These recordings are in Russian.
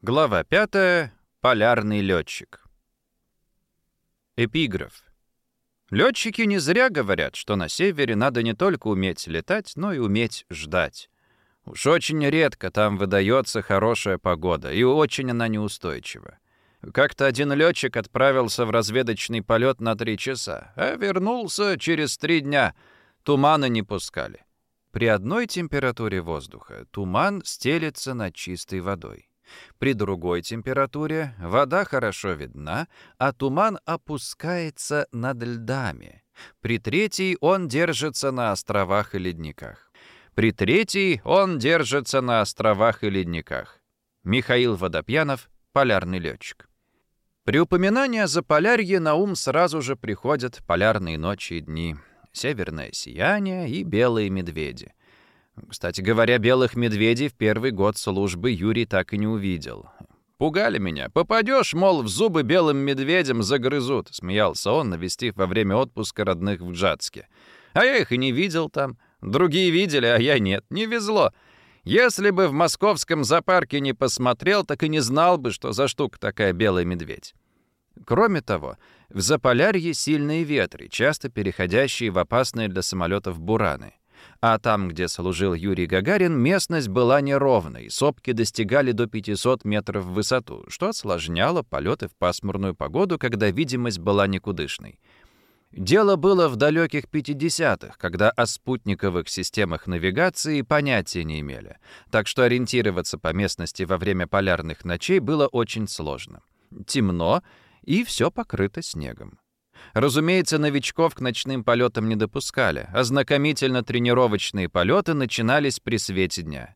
Глава 5. Полярный летчик. Эпиграф. Летчики не зря говорят, что на севере надо не только уметь летать, но и уметь ждать. Уж очень редко там выдается хорошая погода, и очень она неустойчива. Как-то один летчик отправился в разведочный полет на три часа, а вернулся через три дня. Туманы не пускали. При одной температуре воздуха туман стелется над чистой водой. При другой температуре вода хорошо видна, а туман опускается над льдами. При третьей он держится на островах и ледниках. При третьей он держится на островах и ледниках. Михаил Водопьянов, полярный летчик. При упоминании о Заполярье на ум сразу же приходят полярные ночи и дни, северное сияние и белые медведи. Кстати говоря, белых медведей в первый год службы Юрий так и не увидел. «Пугали меня. Попадешь, мол, в зубы белым медведям загрызут», — смеялся он, навестив во время отпуска родных в Джатске. «А я их и не видел там. Другие видели, а я нет. Не везло. Если бы в московском зоопарке не посмотрел, так и не знал бы, что за штука такая белый медведь». Кроме того, в Заполярье сильные ветры, часто переходящие в опасные для самолетов бураны. А там, где служил Юрий Гагарин, местность была неровной, сопки достигали до 500 метров в высоту, что осложняло полеты в пасмурную погоду, когда видимость была никудышной. Дело было в далеких 50-х, когда о спутниковых системах навигации понятия не имели, так что ориентироваться по местности во время полярных ночей было очень сложно. Темно, и все покрыто снегом. Разумеется, новичков к ночным полетам не допускали. Ознакомительно-тренировочные полеты начинались при свете дня.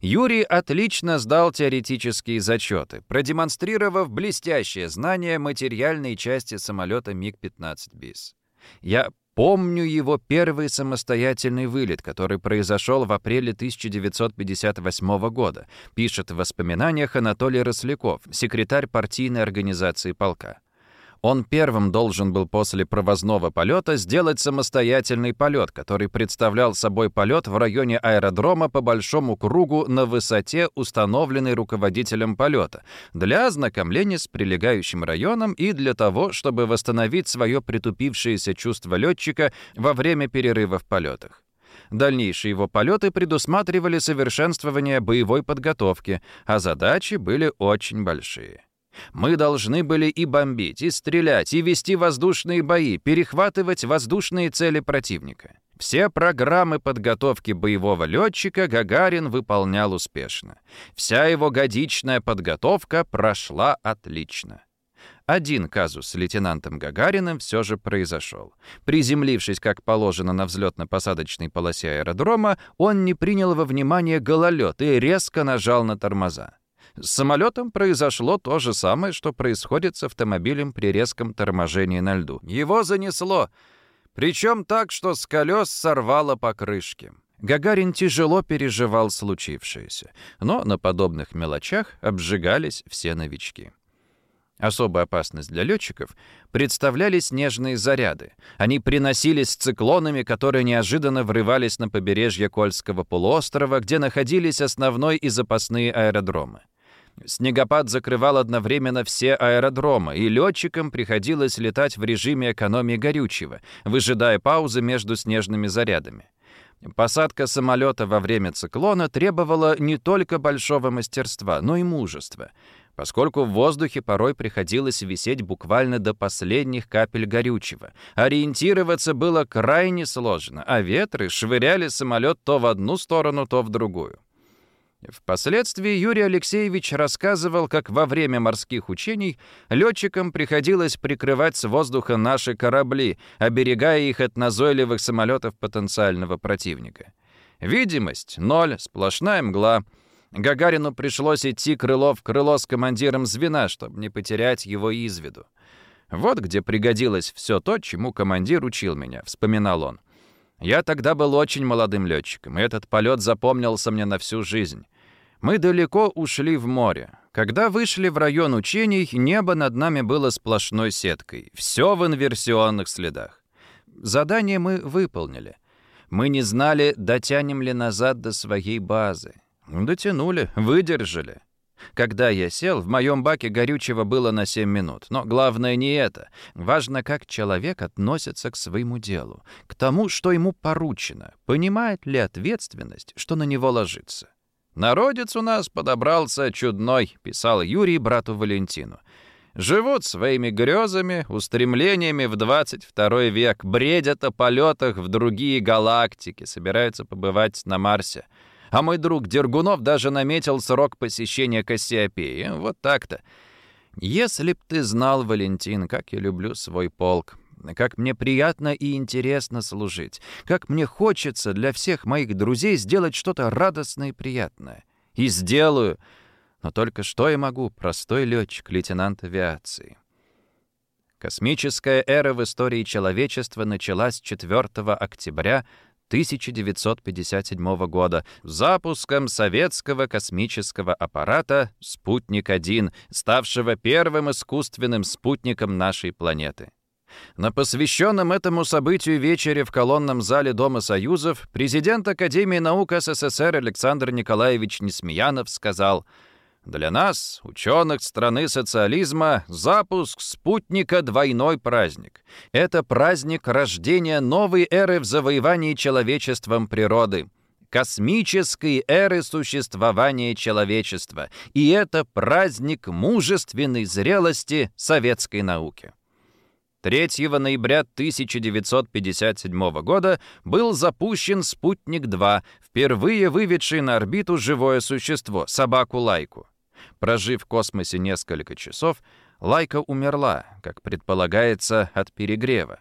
Юрий отлично сдал теоретические зачеты, продемонстрировав блестящее знание материальной части самолета МиГ-15 БИС. Я помню его первый самостоятельный вылет, который произошел в апреле 1958 года, пишет в воспоминаниях Анатолий Росляков, секретарь партийной организации полка. Он первым должен был после провозного полета сделать самостоятельный полет, который представлял собой полет в районе аэродрома по большому кругу на высоте, установленной руководителем полета, для ознакомления с прилегающим районом и для того, чтобы восстановить свое притупившееся чувство летчика во время перерыва в полетах. Дальнейшие его полеты предусматривали совершенствование боевой подготовки, а задачи были очень большие. Мы должны были и бомбить, и стрелять, и вести воздушные бои, перехватывать воздушные цели противника. Все программы подготовки боевого летчика Гагарин выполнял успешно. Вся его годичная подготовка прошла отлично. Один казус с лейтенантом Гагариным все же произошел. Приземлившись, как положено, на взлетно-посадочной полосе аэродрома, он не принял во внимание гололед и резко нажал на тормоза. С самолетом произошло то же самое, что происходит с автомобилем при резком торможении на льду. Его занесло, причем так, что с колес сорвало покрышки. Гагарин тяжело переживал случившееся, но на подобных мелочах обжигались все новички. Особая опасность для летчиков представляли снежные заряды. Они приносились циклонами, которые неожиданно врывались на побережье Кольского полуострова, где находились основной и запасные аэродромы. Снегопад закрывал одновременно все аэродромы, и летчикам приходилось летать в режиме экономии горючего, выжидая паузы между снежными зарядами. Посадка самолета во время циклона требовала не только большого мастерства, но и мужества, поскольку в воздухе порой приходилось висеть буквально до последних капель горючего. Ориентироваться было крайне сложно, а ветры швыряли самолет то в одну сторону, то в другую. Впоследствии Юрий Алексеевич рассказывал, как во время морских учений летчикам приходилось прикрывать с воздуха наши корабли, оберегая их от назойливых самолетов потенциального противника. Видимость — ноль, сплошная мгла. Гагарину пришлось идти крыло в крыло с командиром звена, чтобы не потерять его из виду. Вот где пригодилось все то, чему командир учил меня, вспоминал он. Я тогда был очень молодым летчиком, и этот полет запомнился мне на всю жизнь. Мы далеко ушли в море. Когда вышли в район учений, небо над нами было сплошной сеткой. Все в инверсионных следах. Задание мы выполнили. Мы не знали, дотянем ли назад до своей базы. Дотянули, выдержали. Когда я сел, в моем баке горючего было на 7 минут. Но главное не это. Важно, как человек относится к своему делу, к тому, что ему поручено, понимает ли ответственность, что на него ложится. «Народец у нас подобрался чудной», — писал Юрий брату Валентину. Живут своими грезами, устремлениями в 22 век, бредят о полетах в другие галактики, собираются побывать на Марсе. А мой друг Дергунов даже наметил срок посещения Кассиопеи. Вот так-то. Если б ты знал, Валентин, как я люблю свой полк, как мне приятно и интересно служить, как мне хочется для всех моих друзей сделать что-то радостное и приятное. И сделаю — но только что я могу, простой летчик, лейтенант авиации? Космическая эра в истории человечества началась 4 октября 1957 года запуском советского космического аппарата «Спутник-1», ставшего первым искусственным спутником нашей планеты. На посвященном этому событию вечере в колонном зале Дома Союзов президент Академии наук СССР Александр Николаевич Несмеянов сказал – для нас, ученых страны социализма, запуск спутника — двойной праздник. Это праздник рождения новой эры в завоевании человечеством природы, космической эры существования человечества. И это праздник мужественной зрелости советской науки. 3 ноября 1957 года был запущен «Спутник-2», впервые выведший на орбиту живое существо — собаку-лайку. Прожив в космосе несколько часов, Лайка умерла, как предполагается, от перегрева.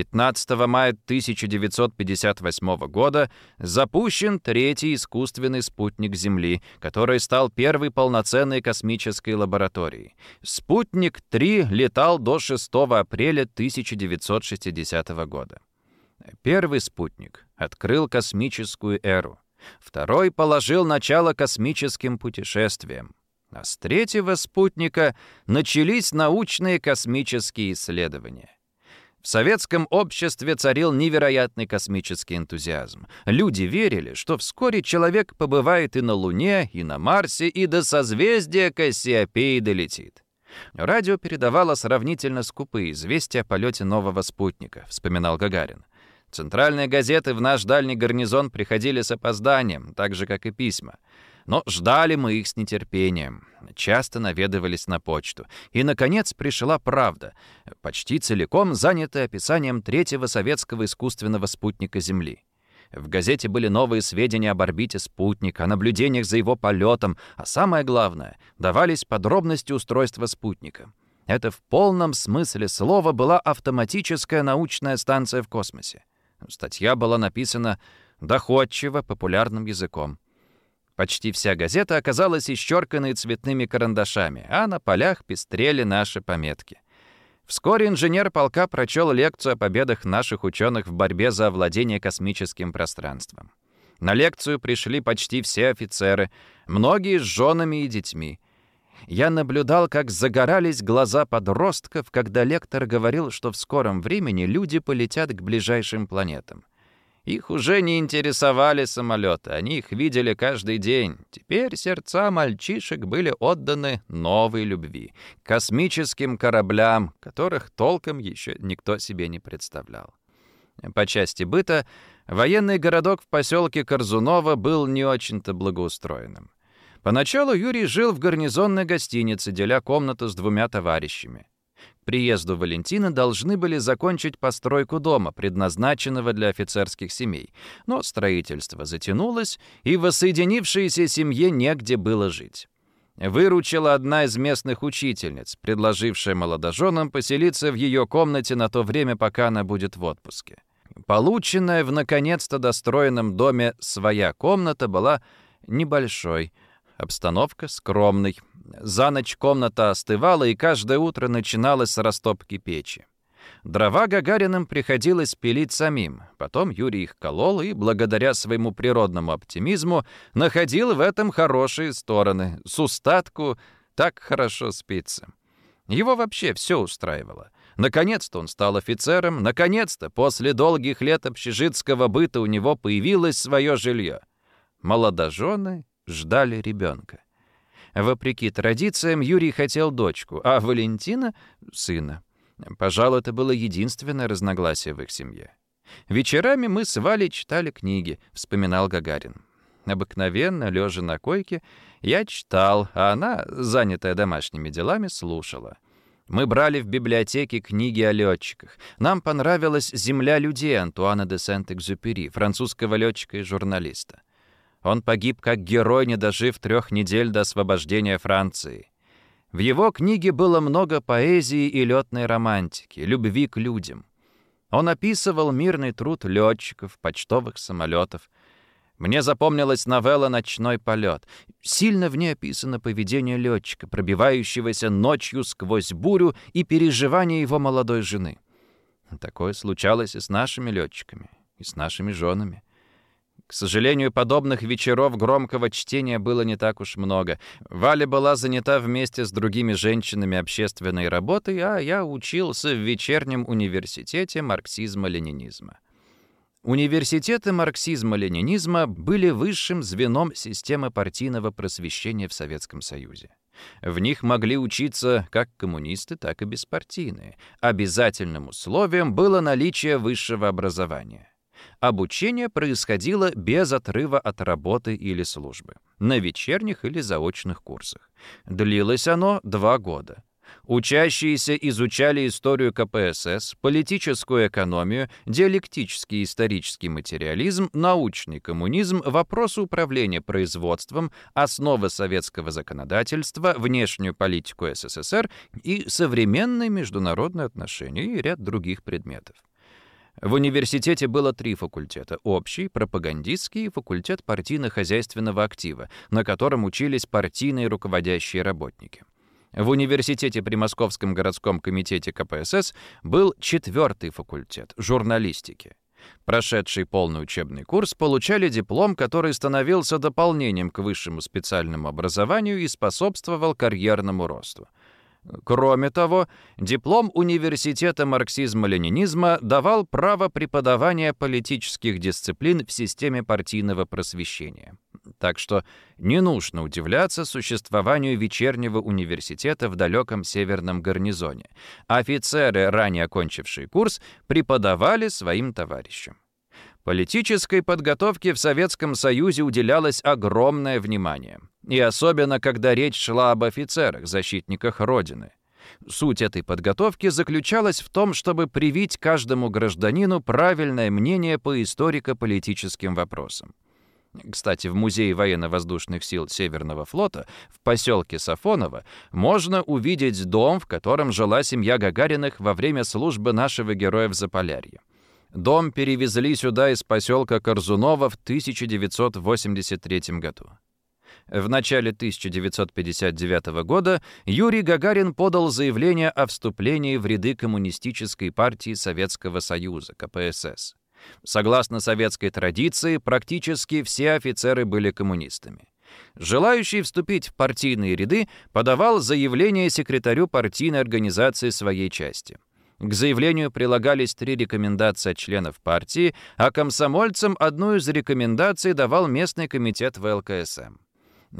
15 мая 1958 года запущен третий искусственный спутник Земли, который стал первой полноценной космической лабораторией. Спутник-3 летал до 6 апреля 1960 года. Первый спутник открыл космическую эру. Второй положил начало космическим путешествиям. А с третьего спутника начались научные космические исследования. В советском обществе царил невероятный космический энтузиазм. Люди верили, что вскоре человек побывает и на Луне, и на Марсе, и до созвездия Кассиопеи долетит. Радио передавало сравнительно скупые известия о полете нового спутника, вспоминал Гагарин. Центральные газеты в наш дальний гарнизон приходили с опозданием, так же, как и письма. Но ждали мы их с нетерпением. Часто наведывались на почту. И, наконец, пришла правда, почти целиком занятая описанием третьего советского искусственного спутника Земли. В газете были новые сведения об орбите спутника, о наблюдениях за его полетом, а самое главное, давались подробности устройства спутника. Это в полном смысле слова была автоматическая научная станция в космосе. Статья была написана доходчиво, популярным языком. Почти вся газета оказалась исчерканной цветными карандашами, а на полях пестрели наши пометки. Вскоре инженер полка прочел лекцию о победах наших ученых в борьбе за овладение космическим пространством. На лекцию пришли почти все офицеры, многие с женами и детьми. Я наблюдал, как загорались глаза подростков, когда лектор говорил, что в скором времени люди полетят к ближайшим планетам. Их уже не интересовали самолеты, они их видели каждый день. Теперь сердца мальчишек были отданы новой любви, космическим кораблям, которых толком еще никто себе не представлял. По части быта, военный городок в поселке Корзунова был не очень-то благоустроенным. Поначалу Юрий жил в гарнизонной гостинице, деля комнату с двумя товарищами приезду Валентина должны были закончить постройку дома, предназначенного для офицерских семей. Но строительство затянулось, и воссоединившейся семье негде было жить. Выручила одна из местных учительниц, предложившая молодоженам поселиться в ее комнате на то время, пока она будет в отпуске. Полученная в наконец-то достроенном доме своя комната была небольшой, обстановка скромной, за ночь комната остывала, и каждое утро начиналось с растопки печи. Дрова Гагариным приходилось пилить самим. Потом Юрий их колол и, благодаря своему природному оптимизму, находил в этом хорошие стороны. С устатку так хорошо спится. Его вообще все устраивало. Наконец-то он стал офицером, наконец-то после долгих лет общежитского быта у него появилось свое жилье. Молодожены ждали ребенка. Вопреки традициям, Юрий хотел дочку, а Валентина — сына. Пожалуй, это было единственное разногласие в их семье. «Вечерами мы с Валей читали книги», — вспоминал Гагарин. Обыкновенно, лежа на койке, я читал, а она, занятая домашними делами, слушала. Мы брали в библиотеке книги о летчиках. Нам понравилась «Земля людей» Антуана де Сент-Экзюпери, французского летчика и журналиста. Он погиб как герой, не дожив трех недель до освобождения Франции. В его книге было много поэзии и летной романтики, любви к людям. Он описывал мирный труд летчиков, почтовых самолетов. Мне запомнилась новелла «Ночной полет». Сильно в ней описано поведение летчика, пробивающегося ночью сквозь бурю и переживания его молодой жены. Такое случалось и с нашими летчиками, и с нашими женами. К сожалению, подобных вечеров громкого чтения было не так уж много. Валя была занята вместе с другими женщинами общественной работой, а я учился в вечернем университете марксизма-ленинизма. Университеты марксизма-ленинизма были высшим звеном системы партийного просвещения в Советском Союзе. В них могли учиться как коммунисты, так и беспартийные. Обязательным условием было наличие высшего образования. Обучение происходило без отрыва от работы или службы, на вечерних или заочных курсах. Длилось оно два года. Учащиеся изучали историю КПСС, политическую экономию, диалектический исторический материализм, научный коммунизм, вопросы управления производством, основы советского законодательства, внешнюю политику СССР и современные международные отношения и ряд других предметов. В университете было три факультета — общий, пропагандистский и факультет партийно-хозяйственного актива, на котором учились партийные руководящие работники. В университете при Московском городском комитете КПСС был четвертый факультет — журналистики. Прошедший полный учебный курс получали диплом, который становился дополнением к высшему специальному образованию и способствовал карьерному росту. Кроме того, диплом Университета марксизма-ленинизма давал право преподавания политических дисциплин в системе партийного просвещения. Так что не нужно удивляться существованию вечернего университета в далеком северном гарнизоне. Офицеры, ранее окончившие курс, преподавали своим товарищам. Политической подготовке в Советском Союзе уделялось огромное внимание. И особенно, когда речь шла об офицерах, защитниках Родины. Суть этой подготовки заключалась в том, чтобы привить каждому гражданину правильное мнение по историко-политическим вопросам. Кстати, в Музее военно-воздушных сил Северного флота в поселке Сафоново можно увидеть дом, в котором жила семья Гагариных во время службы нашего героя в Заполярье. Дом перевезли сюда из поселка Корзунова в 1983 году. В начале 1959 года Юрий Гагарин подал заявление о вступлении в ряды Коммунистической партии Советского Союза, КПСС. Согласно советской традиции, практически все офицеры были коммунистами. Желающий вступить в партийные ряды подавал заявление секретарю партийной организации своей части – к заявлению прилагались три рекомендации от членов партии, а комсомольцам одну из рекомендаций давал местный комитет ВЛКСМ.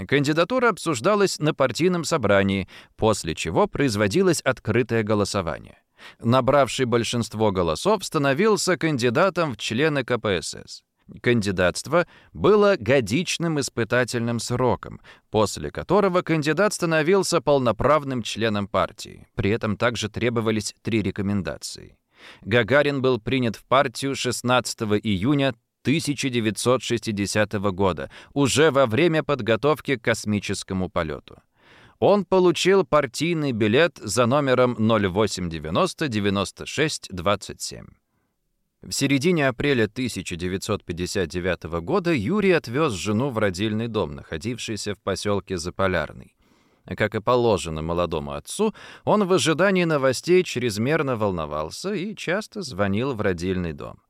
Кандидатура обсуждалась на партийном собрании, после чего производилось открытое голосование. Набравший большинство голосов становился кандидатом в члены КПСС. Кандидатство было годичным испытательным сроком, после которого кандидат становился полноправным членом партии. При этом также требовались три рекомендации. Гагарин был принят в партию 16 июня 1960 года, уже во время подготовки к космическому полету. Он получил партийный билет за номером 0890 96 27. В середине апреля 1959 года Юрий отвез жену в родильный дом, находившийся в поселке Заполярный. Как и положено молодому отцу, он в ожидании новостей чрезмерно волновался и часто звонил в родильный дом.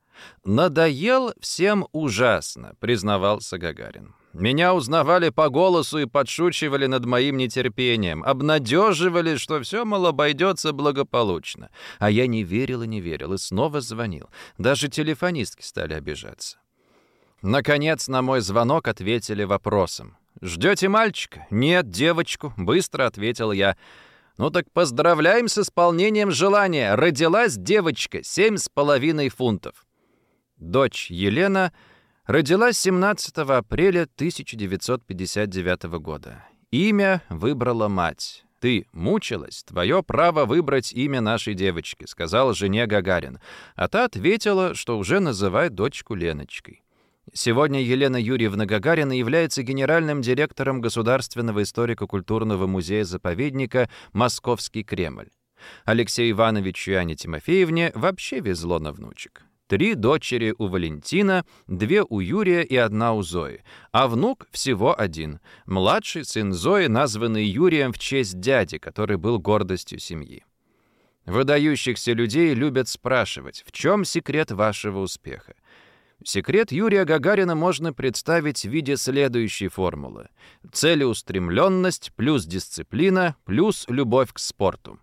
«Надоел всем ужасно», — признавался Гагарин. Меня узнавали по голосу и подшучивали над моим нетерпением, обнадеживали, что все, мол, обойдется благополучно. А я не верил и не верил, и снова звонил. Даже телефонистки стали обижаться. Наконец, на мой звонок ответили вопросом. «Ждете мальчика?» «Нет, девочку», — быстро ответил я. «Ну так поздравляем с исполнением желания. Родилась девочка, семь с половиной фунтов». Дочь Елена родилась 17 апреля 1959 года. Имя выбрала мать. «Ты мучилась? Твое право выбрать имя нашей девочки», — сказал жене Гагарин. А та ответила, что уже называет дочку Леночкой. Сегодня Елена Юрьевна Гагарина является генеральным директором Государственного историко-культурного музея-заповедника «Московский Кремль». Алексею Ивановичу и Ане Тимофеевне вообще везло на внучек. Три дочери у Валентина, две у Юрия и одна у Зои. А внук всего один. Младший сын Зои, названный Юрием в честь дяди, который был гордостью семьи. Выдающихся людей любят спрашивать, в чем секрет вашего успеха? Секрет Юрия Гагарина можно представить в виде следующей формулы. Целеустремленность плюс дисциплина плюс любовь к спорту.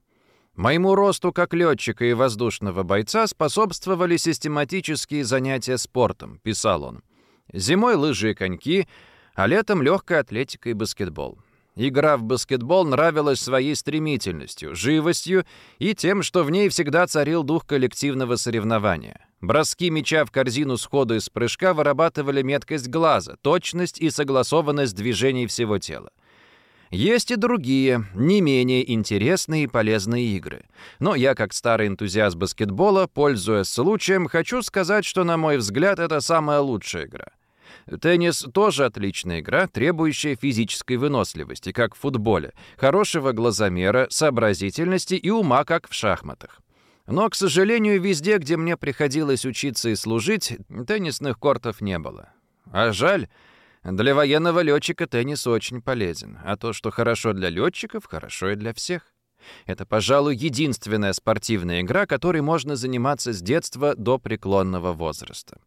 Моему росту как летчика и воздушного бойца способствовали систематические занятия спортом, писал он. Зимой лыжи и коньки, а летом легкая атлетика и баскетбол. Игра в баскетбол нравилась своей стремительностью, живостью и тем, что в ней всегда царил дух коллективного соревнования. Броски мяча в корзину сходу из прыжка вырабатывали меткость глаза, точность и согласованность движений всего тела. Есть и другие, не менее интересные и полезные игры. Но я, как старый энтузиаст баскетбола, пользуясь случаем, хочу сказать, что, на мой взгляд, это самая лучшая игра. Теннис тоже отличная игра, требующая физической выносливости, как в футболе, хорошего глазомера, сообразительности и ума, как в шахматах. Но, к сожалению, везде, где мне приходилось учиться и служить, теннисных кортов не было. А жаль, для военного летчика теннис очень полезен, а то, что хорошо для летчиков, хорошо и для всех. Это, пожалуй, единственная спортивная игра, которой можно заниматься с детства до преклонного возраста.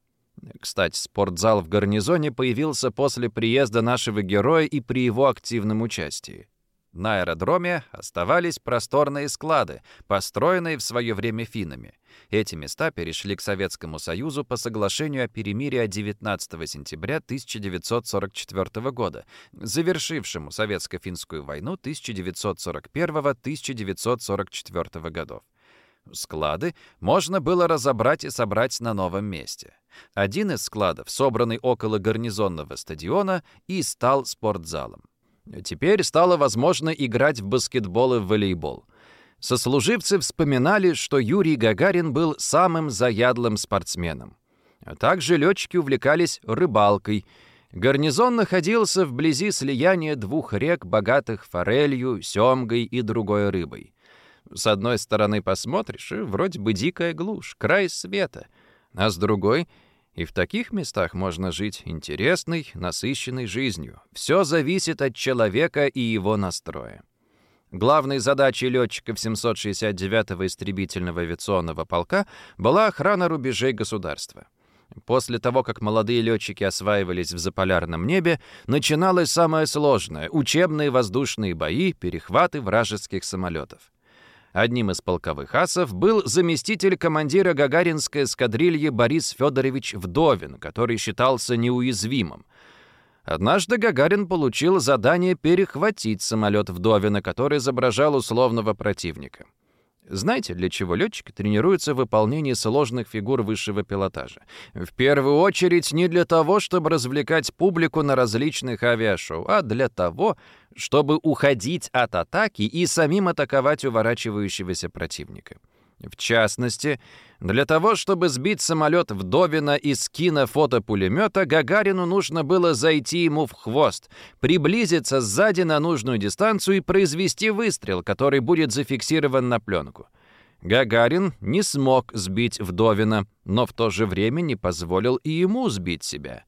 Кстати, спортзал в гарнизоне появился после приезда нашего героя и при его активном участии. На аэродроме оставались просторные склады, построенные в свое время финнами. Эти места перешли к Советскому Союзу по соглашению о перемирии 19 сентября 1944 года, завершившему Советско-финскую войну 1941-1944 годов. Склады можно было разобрать и собрать на новом месте. Один из складов, собранный около гарнизонного стадиона, и стал спортзалом. Теперь стало возможно играть в баскетбол и в волейбол. Сослуживцы вспоминали, что Юрий Гагарин был самым заядлым спортсменом. А также летчики увлекались рыбалкой. Гарнизон находился вблизи слияния двух рек, богатых форелью, семгой и другой рыбой. С одной стороны посмотришь, и вроде бы дикая глушь, край света, а с другой — и в таких местах можно жить интересной, насыщенной жизнью. Все зависит от человека и его настроя. Главной задачей летчиков 769-го истребительного авиационного полка была охрана рубежей государства. После того, как молодые летчики осваивались в заполярном небе, начиналось самое сложное — учебные воздушные бои, перехваты вражеских самолетов. Одним из полковых асов был заместитель командира Гагаринской эскадрильи Борис Федорович Вдовин, который считался неуязвимым. Однажды Гагарин получил задание перехватить самолет Вдовина, который изображал условного противника. Знаете, для чего летчики тренируются в выполнении сложных фигур высшего пилотажа? В первую очередь не для того, чтобы развлекать публику на различных авиашоу, а для того, чтобы уходить от атаки и самим атаковать уворачивающегося противника. В частности, для того, чтобы сбить самолет Вдовина из кинофотопулемета, Гагарину нужно было зайти ему в хвост, приблизиться сзади на нужную дистанцию и произвести выстрел, который будет зафиксирован на пленку. Гагарин не смог сбить Вдовина, но в то же время не позволил и ему сбить себя.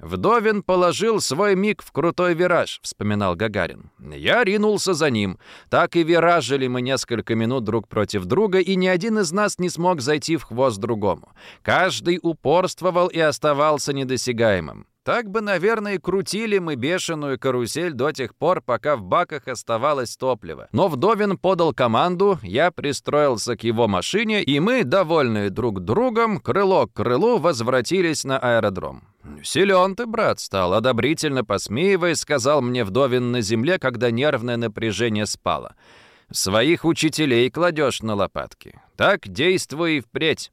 «Вдовин положил свой миг в крутой вираж», — вспоминал Гагарин. «Я ринулся за ним. Так и виражили мы несколько минут друг против друга, и ни один из нас не смог зайти в хвост другому. Каждый упорствовал и оставался недосягаемым. Так бы, наверное, крутили мы бешеную карусель до тех пор, пока в баках оставалось топливо. Но Вдовин подал команду, я пристроился к его машине, и мы, довольные друг другом, крыло к крылу возвратились на аэродром. «Силен ты, брат, стал», — одобрительно посмеиваясь, сказал мне Вдовин на земле, когда нервное напряжение спало. «Своих учителей кладешь на лопатки. Так действуй и впредь».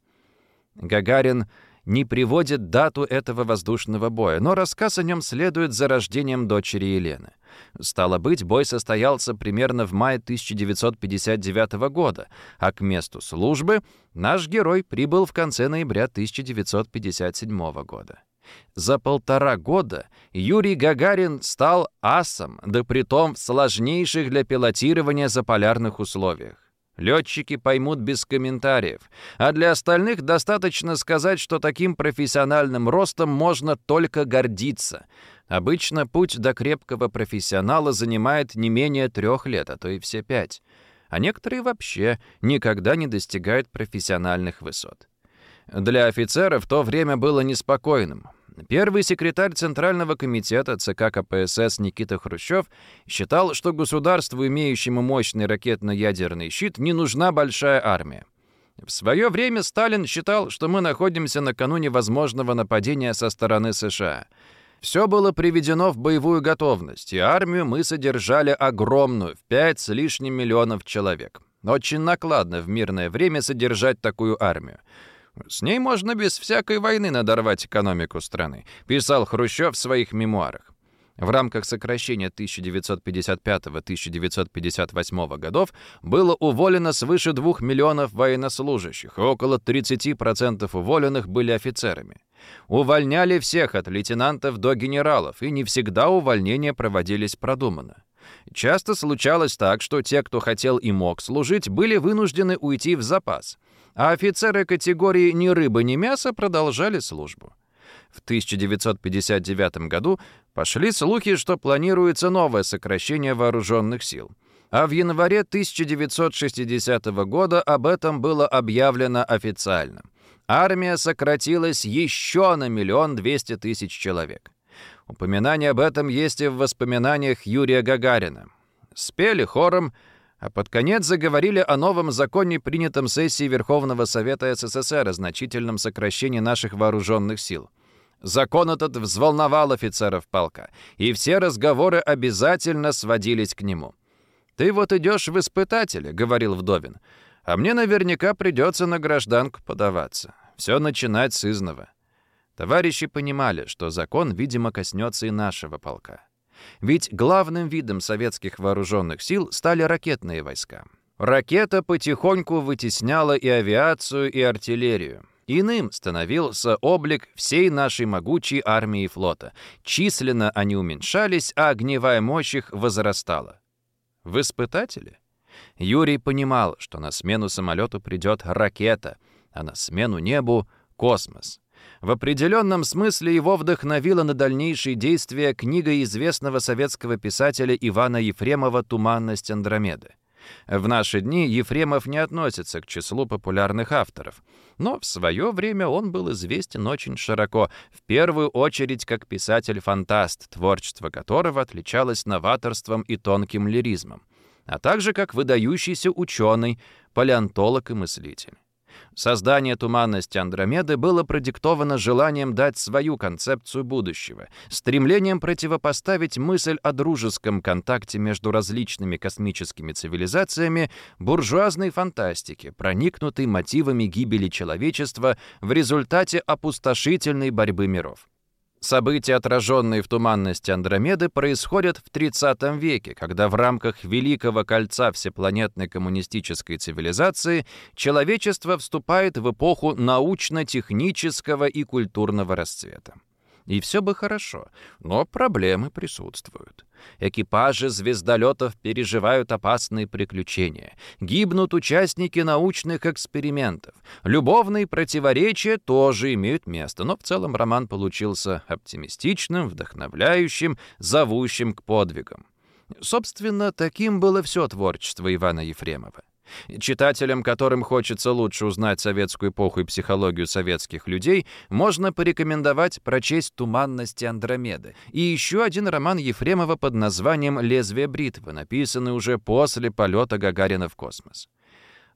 Гагарин не приводит дату этого воздушного боя, но рассказ о нем следует за рождением дочери Елены. Стало быть, бой состоялся примерно в мае 1959 года, а к месту службы наш герой прибыл в конце ноября 1957 года. За полтора года Юрий Гагарин стал асом, да притом в сложнейших для пилотирования заполярных условиях. Летчики поймут без комментариев, а для остальных достаточно сказать, что таким профессиональным ростом можно только гордиться. Обычно путь до крепкого профессионала занимает не менее трех лет, а то и все пять. А некоторые вообще никогда не достигают профессиональных высот. Для офицеров то время было неспокойным. Первый секретарь Центрального комитета ЦК КПСС Никита Хрущев считал, что государству, имеющему мощный ракетно-ядерный щит, не нужна большая армия. В свое время Сталин считал, что мы находимся накануне возможного нападения со стороны США. Все было приведено в боевую готовность, и армию мы содержали огромную, в пять с лишним миллионов человек. Очень накладно в мирное время содержать такую армию. С ней можно без всякой войны надорвать экономику страны», писал Хрущев в своих мемуарах. В рамках сокращения 1955-1958 годов было уволено свыше 2 миллионов военнослужащих, и около 30% уволенных были офицерами. Увольняли всех от лейтенантов до генералов, и не всегда увольнения проводились продуманно. Часто случалось так, что те, кто хотел и мог служить, были вынуждены уйти в запас – а офицеры категории «ни рыба, ни мясо» продолжали службу. В 1959 году пошли слухи, что планируется новое сокращение вооруженных сил. А в январе 1960 года об этом было объявлено официально. Армия сократилась еще на миллион двести тысяч человек. Упоминание об этом есть и в воспоминаниях Юрия Гагарина. Спели хором а под конец заговорили о новом законе, принятом сессией Верховного Совета СССР о значительном сокращении наших вооруженных сил. Закон этот взволновал офицеров полка, и все разговоры обязательно сводились к нему. «Ты вот идешь в испытатели», — говорил Вдовин, «а мне наверняка придется на гражданку подаваться. Все начинать с изного». Товарищи понимали, что закон, видимо, коснется и нашего полка. Ведь главным видом советских вооруженных сил стали ракетные войска. Ракета потихоньку вытесняла и авиацию, и артиллерию. Иным становился облик всей нашей могучей армии и флота. Численно они уменьшались, а огневая мощь их возрастала. В испытатели? Юрий понимал, что на смену самолету придет ракета, а на смену небу — космос. В определенном смысле его вдохновила на дальнейшие действия книга известного советского писателя Ивана Ефремова «Туманность Андромеды». В наши дни Ефремов не относится к числу популярных авторов, но в свое время он был известен очень широко, в первую очередь как писатель-фантаст, творчество которого отличалось новаторством и тонким лиризмом, а также как выдающийся ученый, палеонтолог и мыслитель. Создание туманности Андромеды было продиктовано желанием дать свою концепцию будущего, стремлением противопоставить мысль о дружеском контакте между различными космическими цивилизациями буржуазной фантастике, проникнутой мотивами гибели человечества в результате опустошительной борьбы миров. События, отраженные в туманности Андромеды, происходят в 30 веке, когда в рамках Великого кольца всепланетной коммунистической цивилизации человечество вступает в эпоху научно-технического и культурного расцвета. И все бы хорошо, но проблемы присутствуют. Экипажи звездолетов переживают опасные приключения. Гибнут участники научных экспериментов. Любовные противоречия тоже имеют место, но в целом роман получился оптимистичным, вдохновляющим, зовущим к подвигам. Собственно, таким было все творчество Ивана Ефремова. Читателям, которым хочется лучше узнать советскую эпоху и психологию советских людей, можно порекомендовать прочесть «Туманности Андромеды» и еще один роман Ефремова под названием «Лезвие бритвы», написанный уже после полета Гагарина в космос.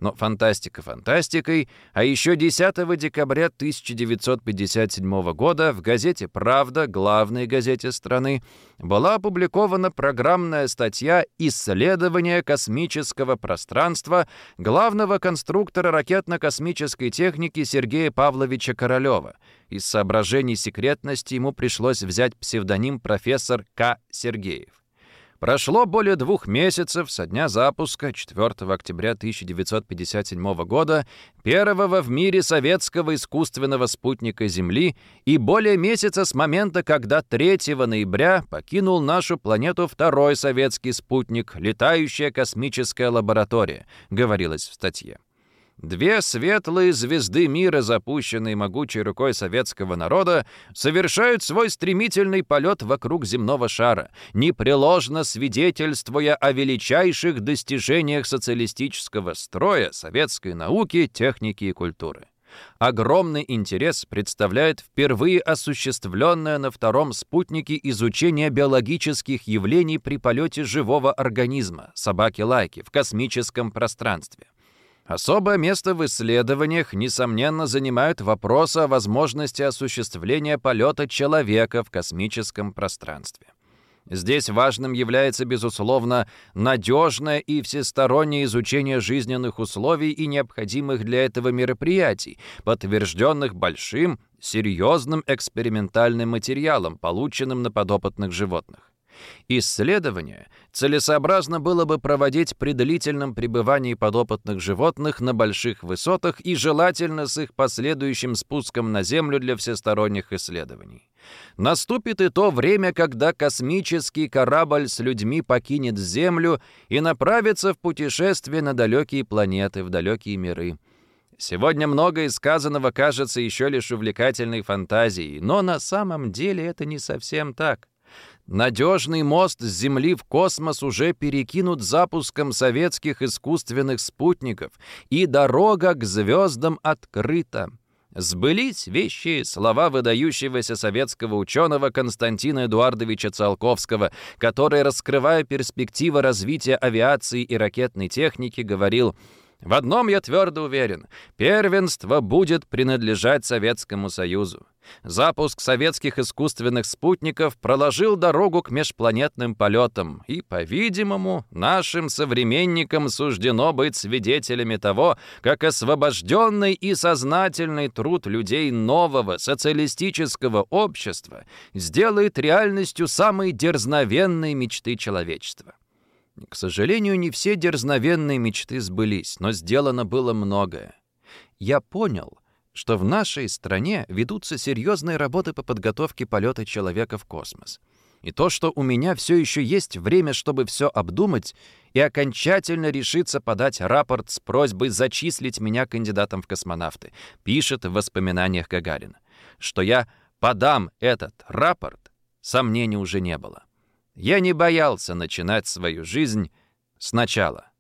Но фантастика фантастикой, а еще 10 декабря 1957 года в газете «Правда», главной газете страны, была опубликована программная статья «Исследование космического пространства» главного конструктора ракетно-космической техники Сергея Павловича Королева. Из соображений секретности ему пришлось взять псевдоним профессор К. Сергеев. Прошло более двух месяцев со дня запуска 4 октября 1957 года первого в мире советского искусственного спутника Земли и более месяца с момента, когда 3 ноября покинул нашу планету второй советский спутник, летающая космическая лаборатория, говорилось в статье. Две светлые звезды мира, запущенные могучей рукой советского народа, совершают свой стремительный полет вокруг земного шара, непреложно свидетельствуя о величайших достижениях социалистического строя, советской науки, техники и культуры. Огромный интерес представляет впервые осуществленное на втором спутнике изучение биологических явлений при полете живого организма, собаки-лайки, в космическом пространстве. Особое место в исследованиях, несомненно, занимают вопросы о возможности осуществления полета человека в космическом пространстве. Здесь важным является, безусловно, надежное и всестороннее изучение жизненных условий и необходимых для этого мероприятий, подтвержденных большим, серьезным экспериментальным материалом, полученным на подопытных животных. Исследования целесообразно было бы проводить при длительном пребывании подопытных животных на больших высотах и желательно с их последующим спуском на Землю для всесторонних исследований. Наступит и то время, когда космический корабль с людьми покинет Землю и направится в путешествие на далекие планеты, в далекие миры. Сегодня многое сказанного кажется еще лишь увлекательной фантазией, но на самом деле это не совсем так. Надежный мост с Земли в космос уже перекинут запуском советских искусственных спутников, и дорога к звездам открыта. Сбылись вещи слова выдающегося советского ученого Константина Эдуардовича Циолковского, который, раскрывая перспективы развития авиации и ракетной техники, говорил «В одном я твердо уверен, первенство будет принадлежать Советскому Союзу. Запуск советских искусственных спутников проложил дорогу к межпланетным полетам, и, по-видимому, нашим современникам суждено быть свидетелями того, как освобожденный и сознательный труд людей нового социалистического общества сделает реальностью самые дерзновенные мечты человечества. К сожалению, не все дерзновенные мечты сбылись, но сделано было многое. Я понял, что в нашей стране ведутся серьезные работы по подготовке полета человека в космос. И то, что у меня все еще есть время, чтобы все обдумать и окончательно решиться подать рапорт с просьбой зачислить меня кандидатом в космонавты, пишет в воспоминаниях Гагарина. Что я подам этот рапорт, сомнений уже не было. Я не боялся начинать свою жизнь сначала.